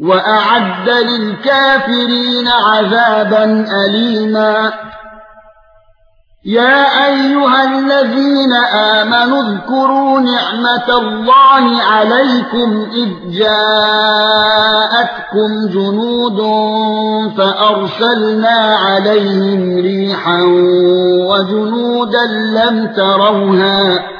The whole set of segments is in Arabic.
وَأَعَدَّ لِلْكَافِرِينَ عَذَابًا أَلِيمًا. يَا أَيُّهَا الَّذِينَ آمَنُوا اذْكُرُوا نِعْمَةَ اللَّهِ عَلَيْكُمْ إِذْ جَاءَتْكُمْ جُنُودٌ فَأَرْسَلْنَا عَلَيْهِمْ رِيحًا وَجُنُودًا لَّمْ تَرَوْهَا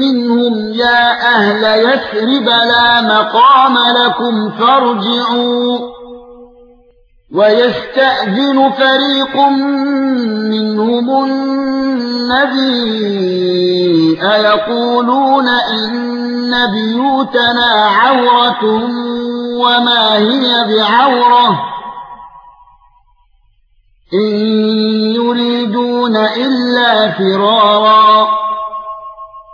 مِّنْهُمْ يَا أَهْلَ يَثْرِبَ لَا مَقَامَ لَكُمْ فَارْجِعُوا وَيَسْتَأْذِنُ فَرِيقٌ مِّنْهُمُ النَّبِيَّ أَيَقُولُونَ إِنَّ بِيُوتَنَا عَوْرَةٌ وَمَا هِيَ بِعَوْرَةٍ إِن يُرِيدُونَ إِلَّا فِرَارًا